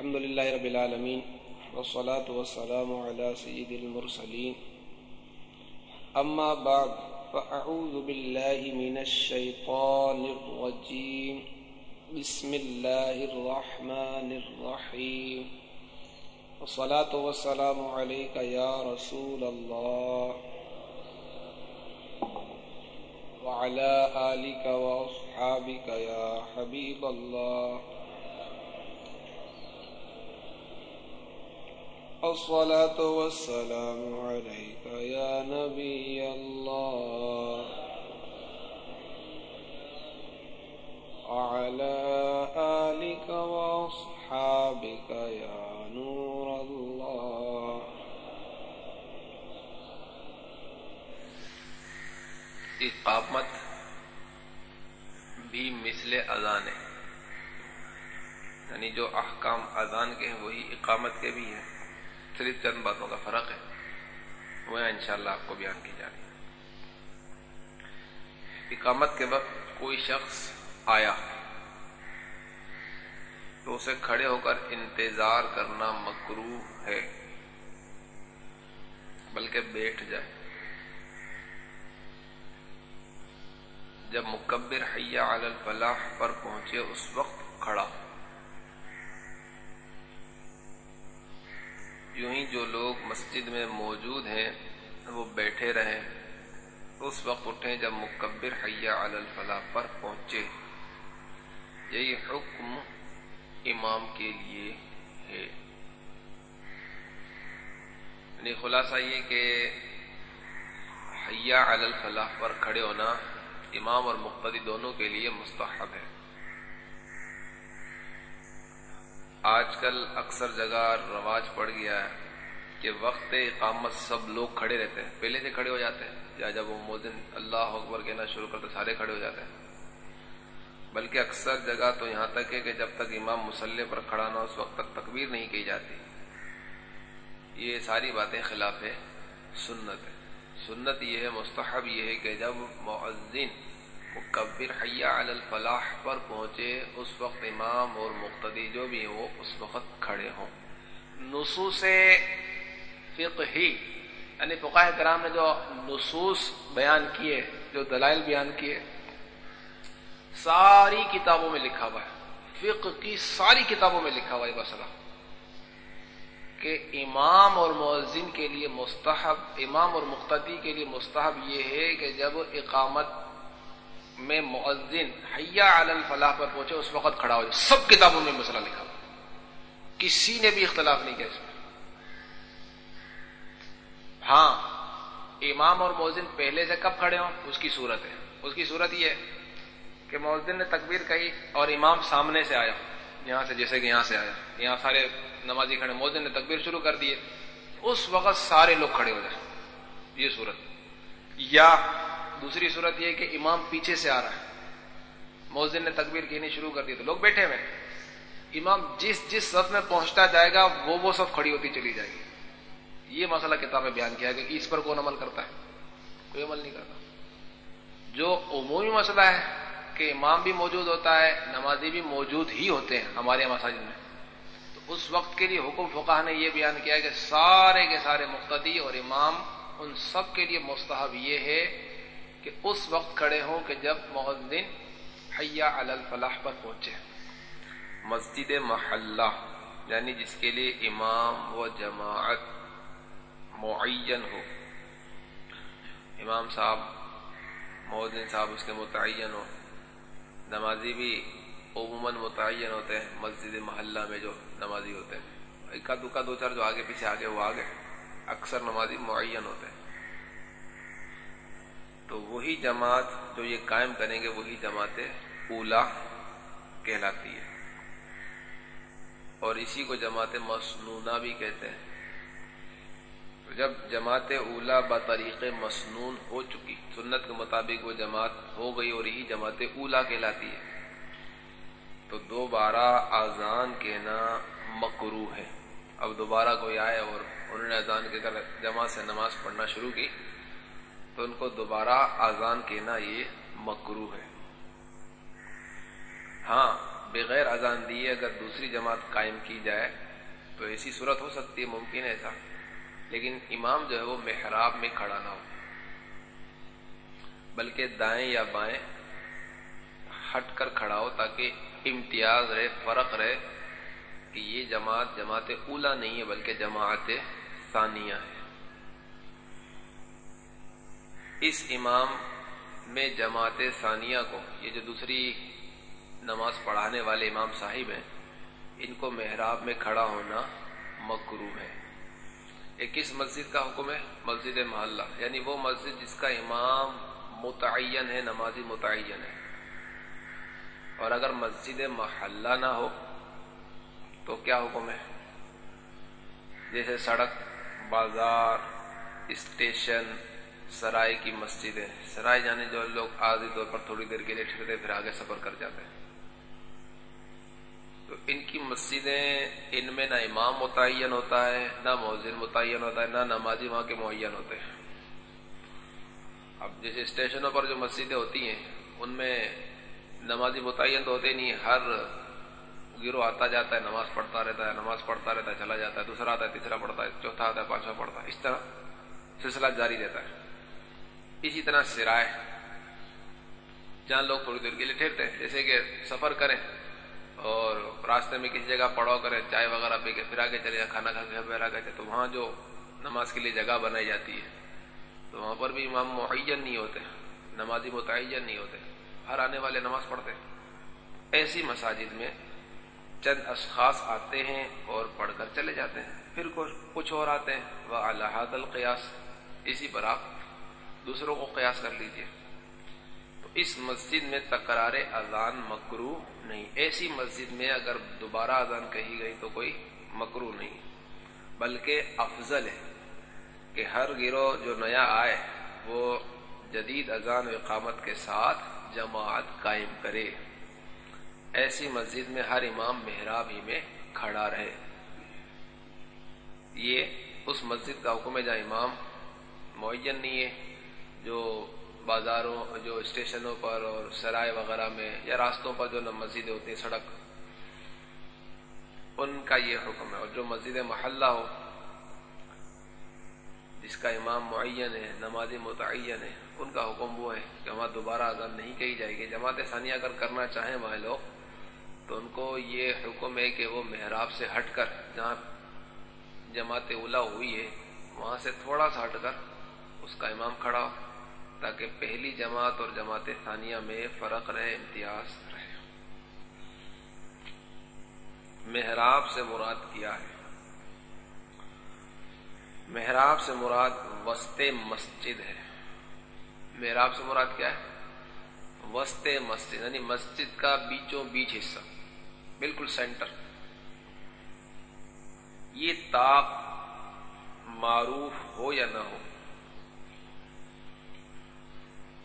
الحمد لله رب العالمين والصلاة والسلام على سيد المرسلين أما بعد فأعوذ بالله من الشيطان الرجيم بسم الله الرحمن الرحيم والصلاة والسلام عليك يا رسول الله وعلى آلك وأصحابك يا حبيب الله الصلاة والسلام عليك يا نبي الله. وعلى آلك وأصحابك يا نور الله. اقامت بھی مثل اذان ہے. یعنی جو احکام اذان کے ہیں، وہی اقامت کے بھی ہیں. صرف چند باتوں کا فرق ہے۔ وہ انشاءاللہ آپ کو بیان کی جا رہی اقامت کے وقت کوئی شخص آیا تو اسے کھڑے ہو کر انتظار کرنا مکرو ہے، بلکہ بیٹھ جائے۔ جب مکبر حیا علی الفلاح پر پہنچے، اس وقت کھڑا۔ یوں ہی جو لوگ مسجد میں موجود ہیں، وہ بیٹھے رہیں اس وقت اٹھیں جب مکبر حیا علی الفلاح پر پہنچے۔ یہی حکم امام کے لیے ہے۔ یعنی خلاصہ یہ کہ حیا علی الفلاح پر کھڑے ہونا امام اور مقتدی دونوں کے لیے مستحب ہے۔ آج کل اکثر جگہ رواج پڑ گیا ہے کہ وقت اقامت سب لوگ کھڑے رہتے ہیں۔ پہلے سے کھڑے ہو جاتے ہیں۔ یا جب وہ مودن اللہ اکبر کہنا شروع کرتے سارے کھڑے ہو جاتے ہیں۔ بلکہ اکثر جگہ تو یہاں تک ہے کہ جب تک امام مسلح پر کھڑا نہ اس وقت تک تکبیر نہیں کی جاتی۔ یہ ساری باتیں خلاف ہے سنت ہے سنت یہ ہے، مستحب یہ ہے کہ جب معذن مکبر حیا علی الفلاح پر پہنچے، اس وقت امام اور مقتدی جو بھی وہ اس وقت کھڑے ہوں۔ نصوص فقہی یعنی فقاہ کرام نے جو نصوص بیان کیے، جو دلائل بیان کیے، ساری کتابوں میں لکھا ہوا ہے۔ فقہ کی ساری کتابوں میں لکھا ہوا ہے مسئلہ۔ کہ امام اور مؤذن کے لیے مستحب، امام اور مقتدی کے لیے مستحب یہ ہے کہ جب اقامت میں مؤذن حیا علی الفلاح پر پہنچے، اس وقت کھڑا ہو جائے۔ سب کتابوں میں مسئلہ لکھا کسی نے بھی اختلاف نہیں کیا اس میں۔ ہاں امام اور مؤذن پہلے سے کب کھڑے ہوں؟ اس کی صورت ہے۔ اس کی صورت یہ ہے کہ مؤذن نے تکبیر کہی اور امام سامنے سے آیا۔ یہاں سے جیسے کہ یہاں سے آیا۔ یہاں سارے نمازی کھڑے مؤذن نے تکبیر شروع کر دیے اس وقت سارے لوگ کھڑے ہو جائیں۔ یہ صورت۔ یا دوسری صورت یہ کہ امام پیچھے سے آ رہا ہے۔ مؤذن نے تکبیر کہنی شروع کر دی تو لوگ بیٹھے ہوئے امام جس جس صف میں پہنچتا جائے گا، وہ وہ صف کھڑی ہوتی چلی جائے گی۔ یہ مسئلہ کتاب میں بیان کیا کہ اس پر کون عمل کرتا ہے۔ کوئی عمل نہیں کرتا۔ جو عمومی مسئلہ ہے کہ امام بھی موجود ہوتا ہے، نمازی بھی موجود ہی ہوتے ہیں ہمارے مساجد میں۔ تو اس وقت کے لیے حکم فقہ نے یہ بیان کیا کہ سارے کے سارے مقتدی اور امام ان سب کے لیے مستحب یہ ہے کہ اس وقت کھڑے ہوں کہ جب مؤذن حیا علی الفلاح پر پہنچے۔ مسجد محلہ یعنی جس کے لیے امام و جماعت معین ہو۔ امام صاحب، مؤذن صاحب اس کے متعین ہو نمازی بھی عموماً متعین ہوتے ہیں، مسجد محلہ میں جو نمازی ہوتے ہیں۔ اکا دکا دو چار جو آگے پیچھے، آگے وہ آگے، اکثر نمازی معین ہوتے ہیں۔ تو وہی جماعت جو یہ قائم کریں گے، وہی جماعت اولا کہلاتی ہے۔ اور اسی کو جماعت مسنونہ بھی کہتے ہیں۔ تو جب جماعت اولا بطریق مسنون ہو چکی، سنت کے مطابق وہ جماعت ہو گئی اور یہی جماعت اولا کہلاتی ہے، تو دوبارہ اذان کہنا مکرو ہے۔ اب دوبارہ کوئی آئے اور انہوں نے اذان کے کر جماعت سے نماز پڑھنا شروع کی تو ان کو دوبارہ اذان کہنا یہ مکرو ہے۔ ہاں بغیر اذان دیے اگر دوسری جماعت قائم کی جائے تو ایسی صورت ہو سکتی ہے، ممکن ہے ایسا۔ لیکن امام جو ہے وہ محراب میں کھڑا نہ ہو۔ بلکہ دائیں یا بائیں ہٹ کر کھڑا ہو تاکہ امتیاز رہے، فرق رہے کہ یہ جماعت جماعت اولا نہیں ہے، بلکہ جماعت ثانیہ ہے۔ اس امام میں جماعت ثانیہ کو، یہ جو دوسری نماز پڑھانے والے امام صاحب ہیں، ان کو محراب میں کھڑا ہونا مکرو ہے۔ یہ کس مسجد کا حکم ہے؟ مسجد محلہ۔ یعنی وہ مسجد جس کا امام متعین ہے، نمازی متعین ہے۔ اور اگر مسجد محلہ نہ ہو، تو کیا حکم ہے؟ جیسے سڑک، بازار، اسٹیشن سرائے کی مسجد ہے سرائے جانے جو لوگ عارضی طور پر تھوڑی دیر کے لیے ٹھہرتے پھر آگے سفر کر جاتے ہیں۔ تو ان کی مسجدیں، ان میں نہ امام متعین ہوتا ہے، نہ مؤذن متعین ہوتا ہے، نہ نمازی وہاں کے معین ہوتے ہیں۔ اب جیسے اسٹیشنوں پر جو مسجدیں ہوتی ہیں، ان میں نمازی متعین تو ہوتے نہیں، ہر گروہ آتا جاتا ہے، نماز پڑھتا رہتا ہے، نماز پڑھتا رہتا ہے، چلا جاتا ہے، دوسرا آتا ہے، تیسرا پڑھتا ہے، چوتھا آتا ہے، پانچواں پڑھتا ہے، اس طرح سلسلہ جاری رہتا ہے۔ اسی طرح سرائے۔ جہاں لوگ تھوڑی دیر کے لیے ٹھہرتے ہیں، جیسے کہ سفر کریں اور راستے میں کسی جگہ پڑاؤ کرے چائے وغیرہ پی کے پھر آگے چلے جائیں، کھانا کھا کے پھر آگے تو وہاں جو نماز کے لیے جگہ بنائی جاتی ہے، تو وہاں پر بھی امام معین نہیں ہوتے، نمازی متعین نہیں ہوتے، ہر آنے والے نماز پڑھتے ایسی مساجد میں چند اشخاص آتے ہیں اور پڑھ کر چلے جاتے ہیں، پھر کچھ اور آتے ہیں وہ الحاد القیاس اسی پر آپ دوسروں کو قیاس کر لیجیے۔ تو اس مسجد میں تکرار اذان مکرو نہیں۔ ایسی مسجد میں اگر دوبارہ اذان کہی گئی تو کوئی مکرو نہیں۔ بلکہ افضل ہے کہ ہر گروہ جو نیا آئے، وہ جدید اذان و اقامت کے ساتھ جماعت قائم کرے۔ ایسی مسجد میں ہر امام محراب ہی میں کھڑا رہے۔ یہ اس مسجد کا حکم ہے جہاں امام معین نہیں ہے۔ جو بازاروں، جو اسٹیشنوں پر اور سرائے وغیرہ میں یا راستوں پر جو مسجدیں ہوتی ہیں، سڑک، ان کا یہ حکم ہے۔ اور جو مسجد محلہ ہو، جس کا امام معین ہے نمازی متعین ہے، ان کا حکم وہ ہے کہ وہاں دوبارہ اذان نہیں کہی جائے گی۔ جماعت ثانیہ اگر کرنا چاہیں وہاں لوگ، تو ان کو یہ حکم ہے کہ وہ محراب سے ہٹ کر، جہاں جماعت اولا ہوئی ہے، وہاں سے تھوڑا سا ہٹ کر اس کا امام کھڑا ہو۔ تاکہ پہلی جماعت اور جماعت ثانیہ میں فرق رہے، امتیاز رہے۔ محراب سے مراد کیا ہے؟ محراب سے مراد وسط مسجد ہے۔ محراب سے مراد کیا ہے؟ وسط مسجد یعنی مسجد کا بیچوں بیچ حصہ، بالکل سینٹر۔ یہ تاپ معروف ہو یا نہ ہو؟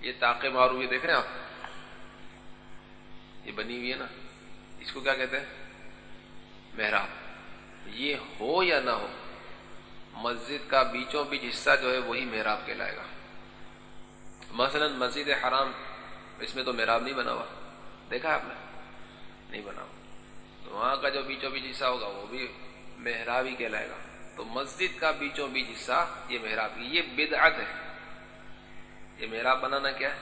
یہ تاقے مارو یہ دیکھ رہے ہیں آپ؟ یہ بنی ہوئی ہے نا؟ اس کو کیا کہتے ہیں؟ محراب۔ یہ ہو یا نہ ہو، مسجد کا بیچوں بیچ حصہ جو ہے وہی محراب کہلائے گا۔ مثلا مسجد حرام، اس میں تو محراب نہیں بنا ہوا۔ دیکھا آپ نے؟ نہیں بنا ہوا۔ تو وہاں کا جو بیچوں بیچ حصہ ہوگا، وہ بھی محراب ہی کہلائے گا۔ تو مسجد کا بیچوں بیچ حصہ یہ محراب، یہ بدعت ہے۔ یہ محراب بنانا کیا ہے؟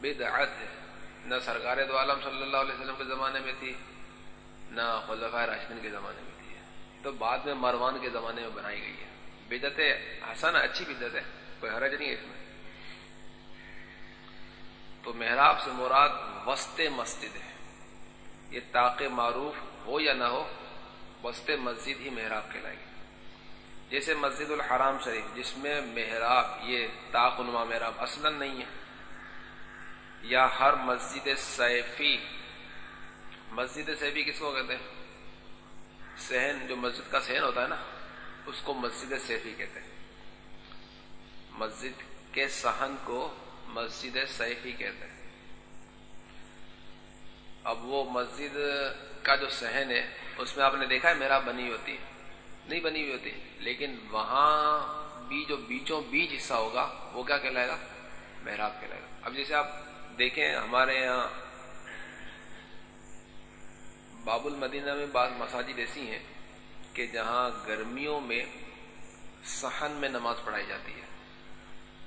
بدعت ہے۔ نہ سرکار دو عالم صلی اللہ علیہ وسلم کے زمانے میں تھی، نہ خلفۂ راشدین کے زمانے میں تھی۔ تو بعد میں مروان کے زمانے میں بنائی گئی ہے۔ بدت حسن اچھی بدت ہے، کوئی حرج نہیں ہے اس میں۔ تو محراب سے مراد وسط مسجد ہے۔ یہ تاق معروف ہو یا نہ ہو، وسط مسجد ہی محراب کہلائے گی۔ جیسے مسجد الحرام شریف، جس میں محراب، یہ تاخنما محراب اصلا نہیں ہے۔ یا ہر مسجد سیفی مسجد سیفی کس کو کہتے ہیں؟ سہن، جو مسجد کا سہن ہوتا ہے نا، اس کو مسجد سیفی کہتے ہیں۔ مسجد کے سہن کو مسجد سیفی کہتے ہیں۔ اب وہ مسجد کا جو سہن ہے، اس میں آپ نے دیکھا ہے میرا بنی ہوتی ہے۔ نہیں بنی ہوئی ہوتی۔ لیکن وہاں بھی جو بیچوں بیچ حصہ ہوگا، وہ کیا کہلائے گا؟ محراب کہلائے گا۔ اب جیسے آپ دیکھیں، ہمارے یہاں باب المدینہ میں بعض مساجد ایسی ہیں کہ جہاں گرمیوں میں صحن میں نماز پڑھائی جاتی ہے۔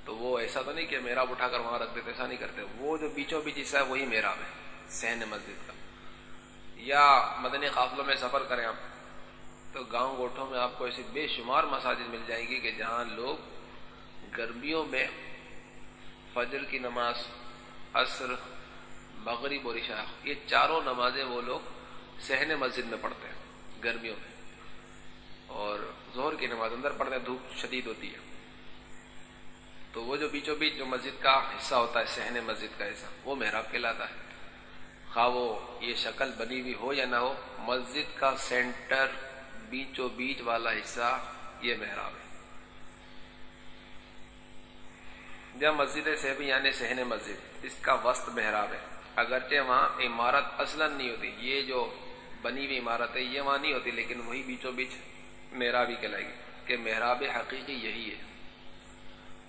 تو وہ ایسا تو نہیں کہ میرا اٹھا کر وہاں رکھ دیتے، ایسا نہیں کرتے۔ وہ جو بیچوں بیچ حصہ ہے، وہی میرا ہے، سہن مسجد کا۔ یا مدنی قافلوں میں سفر کریں آپ۔ تو گاؤں گوٹھوں میں آپ کو ایسی بے شمار مساجد مل جائیں گی کہ جہاں لوگ گرمیوں میں فجر کی نماز، عصر، مغرب اور عشاء، یہ چاروں نمازیں وہ لوگ سہن مسجد میں پڑھتے ہیں، گرمیوں میں۔ اور زہر کی نماز اندر پڑھتے ہیں، دھوپ شدید ہوتی ہے۔ تو وہ جو بیچوں بیچ جو مسجد کا حصہ ہوتا ہے سہن مسجد کا حصہ، وہ محراب کہلاتا ہے۔ خواہ وہ یہ شکل بنی ہوئی ہو یا نہ ہو، مسجد کا سینٹر بیچوں بیچ والا حصہ یہ محراب ہے۔ جب مسجد سے بھی یعنی سہن مسجد، اس کا وسط محراب ہے۔ اگرچہ وہاں عمارت اصلا نہیں ہوتی، یہ جو بنی ہوئی عمارت ہے، یہ وہاں نہیں ہوتی، لیکن وہی بیچوں بیچ محرابی کہلائے گی کہ محراب حقیقی یہی ہے۔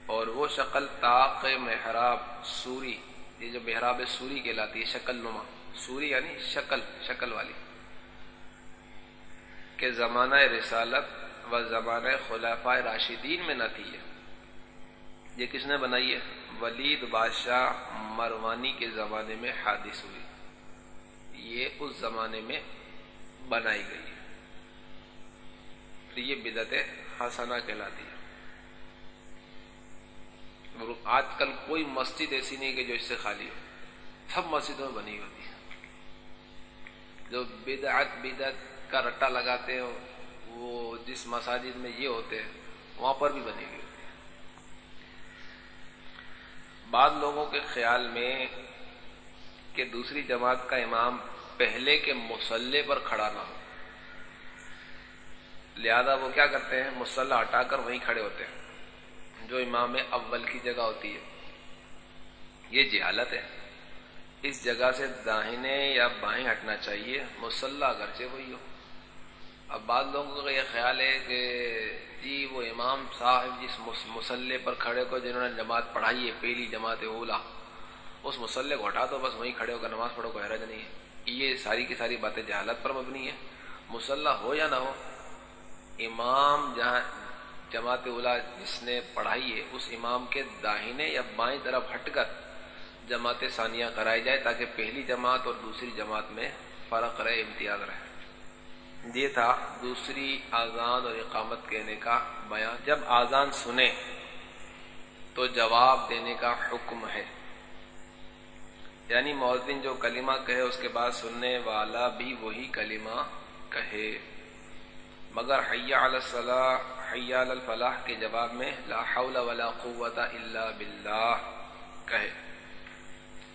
اور وہ شکل طاق محراب سوری، یہ جو محراب سوری کہلاتی ہے، شکل نما۔ سوری یعنی شکل شکل والی۔ کہ زمانہ رسالت و زمانہ خلافہ راشدین میں نہ تھی یہ کس نے بنائی ہے؟ ولید بادشاہ مروانی کے زمانے میں حادث ہوئی۔ یہ اس زمانے میں بنائی گئی ہے۔ تو یہ بدت حسنہ کہلاتی ہے۔ آج کل کوئی مسجد ایسی نہیں کہ جو اس سے خالی ہو۔ سب مسجدوں میں بنی ہوتی ہے۔ جو بدعت بدعت کا رٹا لگاتے ہیں، وہ جس مساجد میں یہ ہوتے ہیں، وہاں پر بھی بنی ہوئی ہوتی ہے بعض لوگوں کے خیال میں کہ دوسری جماعت کا امام پہلے کے مسلح پر کھڑا نہ ہو۔ لہذا وہ کیا کرتے ہیں مسلح ہٹا کر وہیں کھڑے ہوتے ہیں۔ جو امام اول کی جگہ ہوتی ہے۔ یہ جہالت ہے۔ اس جگہ سے داہنے یا بائیں ہٹنا چاہیے مسلح اگرچہ وہی ہو۔ اب بعض لوگوں کا یہ خیال ہے کہ جی وہ امام صاحب جس مسلح پر کھڑے کو جنہوں نے جماعت پڑھائی ہے، پہلی جماعت اولا، اس مسلح کو ہٹا دو، بس وہیں کھڑے ہو کر نماز پڑھو کو حرج نہیں ہے۔ یہ ساری کی ساری باتیں جہالت پر مبنی ہے مسلح ہو یا نہ ہو، امام جہاں جماعت اولا جس نے پڑھائی ہے، اس امام کے داہنے یا بائیں طرف ہٹ کر جماعت ثانیہ کرائی جائے تاکہ پہلی جماعت اور دوسری جماعت میں فرق رہے، امتیاز رہے۔ یہ تھا دوسری آزان اور اقامت کہنے کا بیان۔ جب آزان سنے تو جواب دینے کا حکم ہے۔ یعنی مؤذن جو کلمہ کہے، اس کے بعد سننے والا بھی وہی کلمہ کہے۔ مگر حیا الصلاح، حیا الفلاح کے جواب میں لا حول ولا قوت الا باللہ کہے۔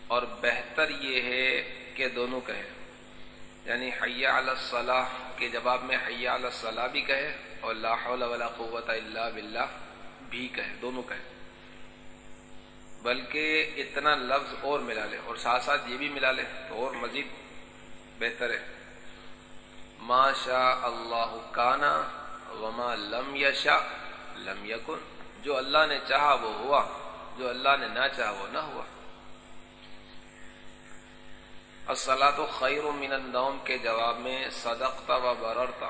اور بہتر یہ ہے کہ دونوں کہے۔ یعنی حیا الصلاح کے جواب میں حیا الصلاح بھی کہے اور لا حول ولا قوت الا باللہ بھی کہے، دونوں کہے۔ بلکہ اتنا لفظ اور ملا لے اور ساتھ ساتھ یہ بھی ملا لے تو اور مزید بہتر ہے۔ ما شاء اللہ کانا وما لم یشا لم یکن، جو اللہ نے چاہا وہ ہوا، جو اللہ نے نہ چاہا وہ نہ ہوا۔ السلاۃ خیر من النوم کے جواب میں صدقتا و بررتا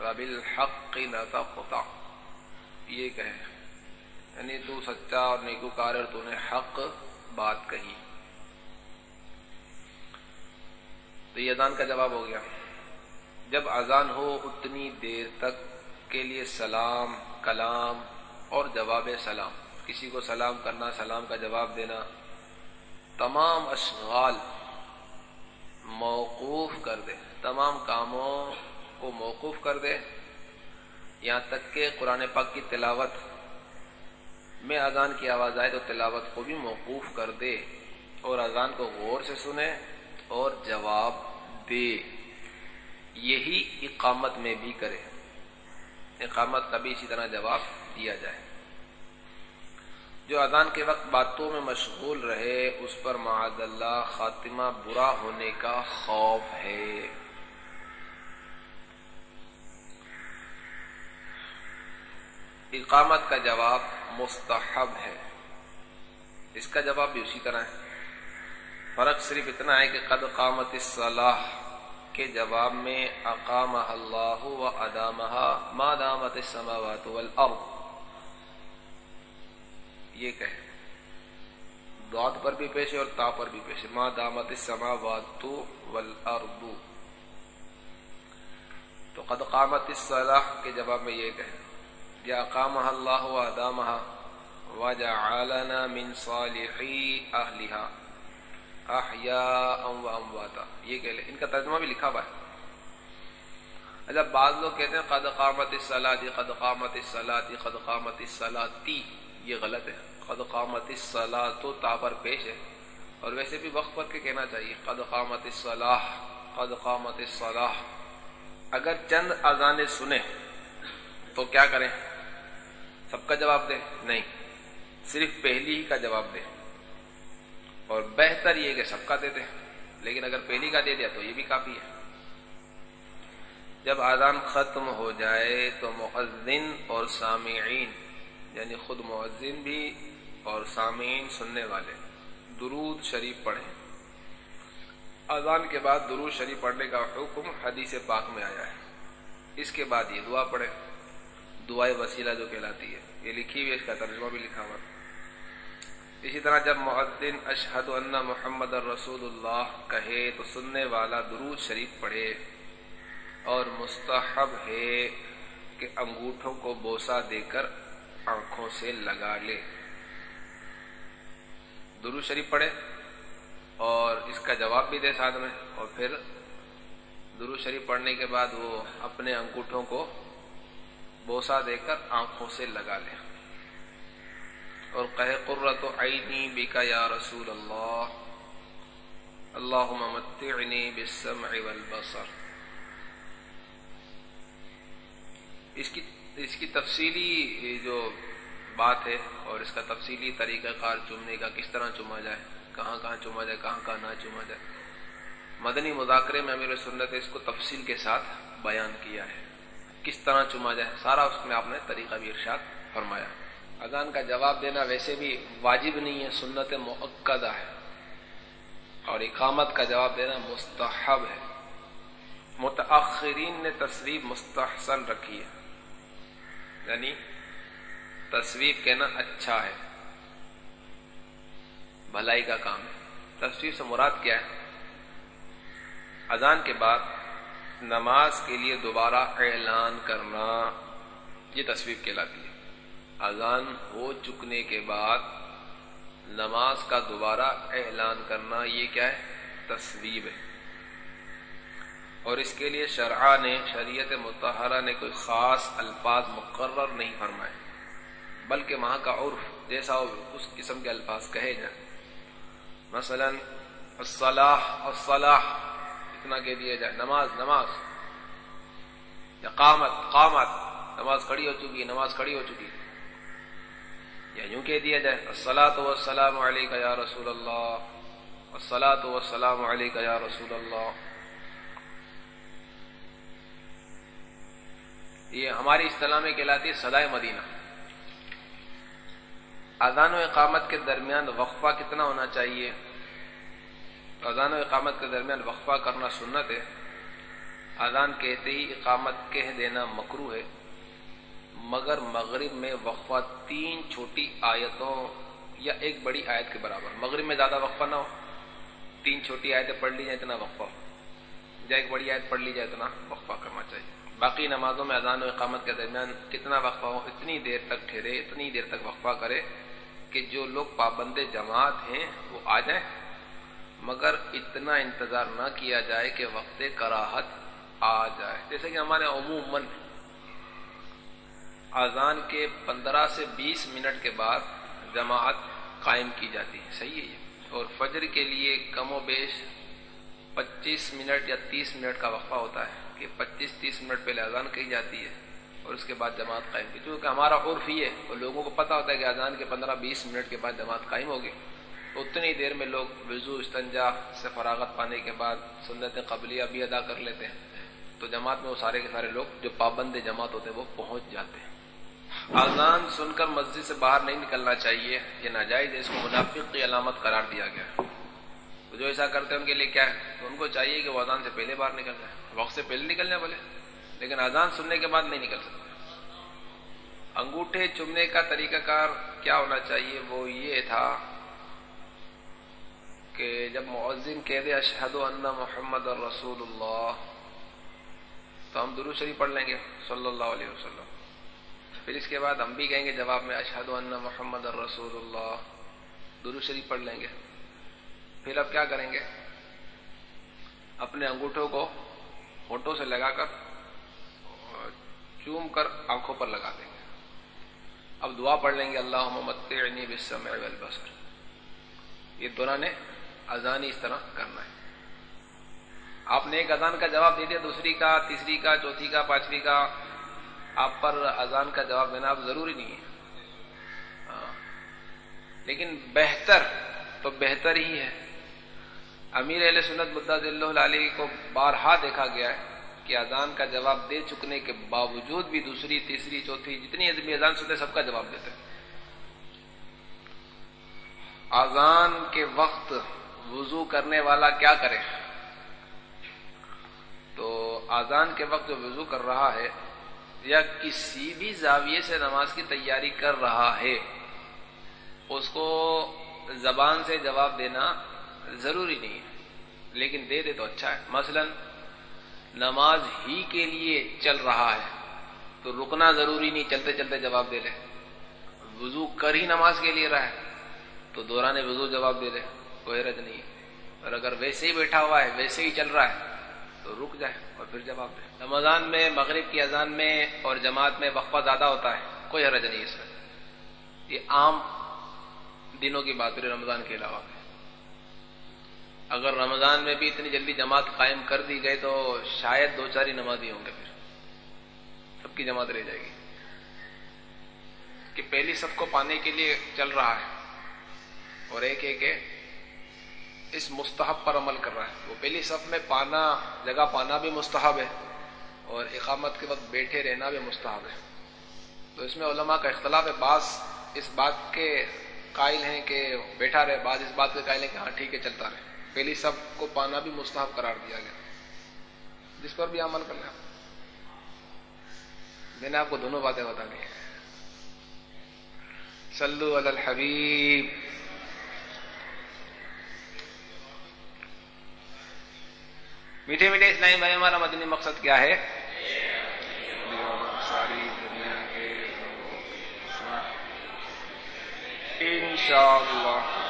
رب الحق نتقتا یہ کہے یعنی تو سچا اور نیکوکار اور تو نے حق بات کہی۔ تو یہ ادان کا جواب ہو گیا۔ جب اذان ہو اتنی دیر تک کے لیے سلام، کلام اور جواب سلام۔ کسی کو سلام کرنا، سلام کا جواب دینا، تمام اشغال موقوف کر دے۔ تمام کاموں کو موقوف کر دے۔ یہاں تک کہ قرآن پاک کی تلاوت میں اذان کی آواز آئے تو تلاوت کو بھی موقوف کر دے اور اذان کو غور سے سنے اور جواب دے۔ یہی اقامت میں بھی کرے۔ اقامت کا بھی اسی طرح جواب دیا جائے۔ جو اذان کے وقت باتوں میں مشغول رہے، اس پر معاذ اللہ خاتمہ برا ہونے کا خوف ہے۔ اقامت کا جواب مستحب ہے۔ اس کا جواب بھی اسی طرح ہے۔ فرق صرف اتنا ہے کہ قد قامت الصلاح کے جواب میں اقام اللہ و ادامہ ما دامت السماوات والارض۔ یہ کہے۔ دعات پر بھی پیش ہے اور تا پر بھی پیش ہے۔ ما دامت السماوات والارض تو قد قامت الصلاح کے جواب میں یہ کہے۔ یا اقام اللہ و ادامہ وجعلنا من صالحی اہلہا احیاء و امواتا یہ کہہ لیں ان کا ترجمہ بھی لکھا ہوا ہے۔ اچھا بعض لوگ کہتے ہیں قد قامت الصلاۃ قد قامت الصلاۃ قد قامت الصلاۃ یہ غلط ہے۔ قد قامت الصلاۃ تا پر پیش ہے۔ اور ویسے بھی وقت پر کے کہنا چاہیے، قد قامت الصلاح قد قامت الصلاح اگر چند اذانیں سنیں تو کیا کریں؟ سب کا جواب دیں؟ نہیں، صرف پہلی ہی کا جواب دیں۔ اور بہتر یہ کہ سب کا دے دیں۔ لیکن اگر پہلی کا دے دیا تو یہ بھی کافی ہے۔ جب آزان ختم ہو جائے تو مؤذن اور سامعین یعنی خود مؤذن بھی اور سامعین سننے والے، درود شریف پڑھیں۔ اذان کے بعد درود شریف پڑھنے کا حکم حدیث پاک میں آیا ہے۔ اس کے بعد یہ دعا پڑھے دعائے وسیلہ جو کہلاتی ہے۔ یہ لکھی ہوئی اس کا ترجمہ بھی لکھا ہوا اسی طرح جب معدن اشہد ان محمد الرسول اللہ کہے تو سننے والا درود شریف پڑھے۔ اور مستحب ہے کہ انگوٹھوں کو بوسا دے کر آنکھوں سے لگا لے۔ درود شریف پڑھے اور اس کا جواب بھی دے ساتھ میں اور پھر درود شریف پڑھنے کے بعد وہ اپنے انگوٹھوں کو بوسا دے کر آنکھوں سے لگا لے اور کہے قرۃ عینی بکا یا رسول اللہ۔ اللہ متعنی بالسمع والبصر۔ اس کی اس کی تفصیلی جو بات ہے اور اس کا تفصیلی طریقہ کار چومنے کا کس طرح چوما جائے، کہاں کہاں چوما جائے، کہاں کہاں نہ چوما جائے۔ مدنی مذاکرے میں امیر سنت اس کو تفصیل کے ساتھ بیان کیا ہے۔ کس طرح چوما جائے، سارا اس میں آپ نے طریقہ بھی ارشاد فرمایا۔ اذان کا جواب دینا ویسے بھی واجب نہیں ہے، سنت معقدہ ہے۔ اور اقامت کا جواب دینا مستحب ہے۔ متاخرین نے تصویر مستحسن رکھی ہے۔ یعنی تصویر کہنا اچھا ہے۔ بھلائی کا کام ہے۔ تصویر سے مراد کیا ہے؟ اذان کے بعد نماز کے لیے دوبارہ اعلان کرنا، یہ تصویر کہلاتی ہے۔ اذان ہو چکنے کے بعد نماز کا دوبارہ اعلان کرنا، یہ کیا ہے؟ تصویب ہے۔ اور اس کے لیے شرع نے، شریعت متحرہ نے کوئی خاص الفاظ مقرر نہیں فرمائے۔ بلکہ وہاں کا عرف جیسا اس قسم کے الفاظ کہے جائیں۔ مثلا، الصلاح الصلاح، اتنا کہہ دیا جائے۔ نماز نماز۔ یا قامت قامت۔ نماز کھڑی ہو چکی نماز کھڑی ہو چکی یا یوں کہہ دیا جائے السلاۃ والسلام علیکہ یا رسول اللہ۔ السلاۃ والسلام علیکہ یا رسول اللہ۔ یہ ہماری اصطلاح میں کہلاتی ہے سدائے مدینہ۔ اذان و اقامت کے درمیان وقفہ کتنا ہونا چاہیے؟ اذان و اقامت کے درمیان وقفہ کرنا سنت ہے۔ اذان کہتے ہی اقامت کہہ دینا مکرو ہے۔ مگر مغرب میں وقفہ تین چھوٹی آیتوں یا ایک بڑی آیت کے برابر۔ مغرب میں زیادہ وقفہ نہ ہو۔ تین چھوٹی آیتیں پڑھ لی جائیں اتنا وقفہ۔ ہو یا ایک بڑی آیت پڑھ لی جائے اتنا وقفہ کرنا چاہیے۔ باقی نمازوں میں اذان و اقامت کے درمیان کتنا وقفہ ہو، اتنی دیر تک ٹھہرے، اتنی دیر تک وقفہ کرے۔ کہ جو لوگ پابند جماعت ہیں وہ آ جائیں۔ مگر اتنا انتظار نہ کیا جائے کہ وقت کراہت آ جائے۔ جیسے کہ ہمارے عموماً اذان کے پندرہ سے بیس منٹ کے بعد جماعت قائم کی جاتی ہے۔ صحیح ہے یہ۔ اور فجر کے لیے کم و بیش پچیس منٹ یا تیس منٹ کا وقفہ ہوتا ہے کہ پچیس تیس منٹ پہلے اذان کہی جاتی ہے۔ اور اس کے بعد جماعت قائم کی۔ چونکہ ہمارا عرف یہ ہے اور لوگوں کو پتا ہوتا ہے کہ اذان کے پندرہ بیس منٹ کے بعد جماعت قائم ہوگی۔ تو اتنی دیر میں لوگ وضو، استنجا سے فراغت پانے کے بعد سنت قبلیہ بھی ادا کر لیتے ہیں۔ تو جماعت میں وہ سارے کے سارے لوگ جو پابند جماعت ہوتے ہیں وہ پہنچ جاتے ہیں۔ اذان سن کر مسجد سے باہر نہیں نکلنا چاہیے، یہ ناجائز ہے۔ اس کو منافق کی علامت قرار دیا گیا جو ایسا کرتے ہیں ان کے لیے کیا ہے؟ تو ان کو چاہیے کہ وہ اذان سے پہلے باہر نکل جائے وقت سے پہلے نکل جائے بولے لیکن اذان سننے کے بعد نہیں نکل سکتے انگوٹھے چمنے کا طریقہ کار کیا ہونا چاہیے؟ وہ یہ تھا کہ جب معذن کہہ دے اشہد ان محمد الرسول اللہ تو ہم درو شریف پڑھ لیں گے، صلی اللہ علیہ وسلم۔ پھر اس کے بعد ہم بھی کہیں گے جواب میں اشہد ان محمد الرسول اللہ درو شریف پڑھ لیں گے۔ پھر اب کیا کریں گے؟ اپنے انگوٹھوں کو ہونٹوں سے لگا کر چوم کر آنکھوں پر لگا دیں گے۔ اب دعا پڑھ لیں گے اللہ محمد بسم البصر یہ دوران اذان اس طرح کرنا ہے۔ آپ نے ایک اذان کا جواب دے دیا، دوسری کا، تیسری کا، چوتھی کا، پانچویں کا۔ آپ پر اذان کا جواب دینا اب ضروری نہیں ہے۔ ہاں۔ لیکن بہتر تو بہتر ہی ہے۔ امیر علیہ سنت مدہ اللہ علیہ کو بارہا دیکھا گیا ہے۔ کہ اذان کا جواب دے چکنے کے باوجود بھی دوسری، تیسری، چوتھی، جتنی ادبی اذان سنتے سب کا جواب دیتے اذان کے وقت وضو کرنے والا کیا کرے؟ تو اذان کے وقت جو وضو کر رہا ہے یا کسی بھی زاویے سے نماز کی تیاری کر رہا ہے، اس کو زبان سے جواب دینا ضروری نہیں ہے، لیکن دے دے تو اچھا ہے۔ مثلا نماز ہی کے لیے چل رہا ہے۔ تو رکنا ضروری نہیں، چلتے چلتے جواب دے لے وضو کر ہی نماز کے لیے رہا ہے۔ تو دوران وضو جواب دے دے کوئی حرج نہیں۔ اور اگر ویسے ہی بیٹھا ہوا ہے، ویسے ہی چل رہا ہے، تو رک جائے اور پھر جواب دے۔ رمضان میں، مغرب کی اذان میں اور جماعت میں وقفہ زیادہ ہوتا ہے، کوئی حرج نہیں اس میں۔ یہ عام دنوں کی بات رمضان کے علاوہ۔ اگر رمضان میں بھی اتنی جلدی جماعت قائم کر دی گئی تو شاید دو چار ہی نمازی ہوں گے پھر۔ سب کی جماعت رہ جائے گی۔ کہ پہلی سب کو پانے کے لیے چل رہا ہے اور ایک ایک اس مستحب پر عمل کر رہا ہے۔ وہ پہلی صف میں پانا، جگہ پانا بھی مستحب ہے اور اقامت کے وقت بیٹھے رہنا بھی مستحب ہے۔ تو اس میں علماء کا اختلاف ہے۔ بعض اس بات کے قائل ہیں کہ بیٹھا رہے، بعض اس بات کے قائل ہیں کہ ہاں ٹھیک ہے، چلتا رہے۔ پہلی سب کو پانا بھی مستحب قرار دیا گیا۔ جس پر بھی عمل کر لیں میں نے آپ کو دونوں باتیں بتانی ہیں۔ سلو الحبیب۔ میٹھے میٹھے اسلامی بھائی، ہمارا مدنی مقصد کیا ہے؟ ساری دنیا کے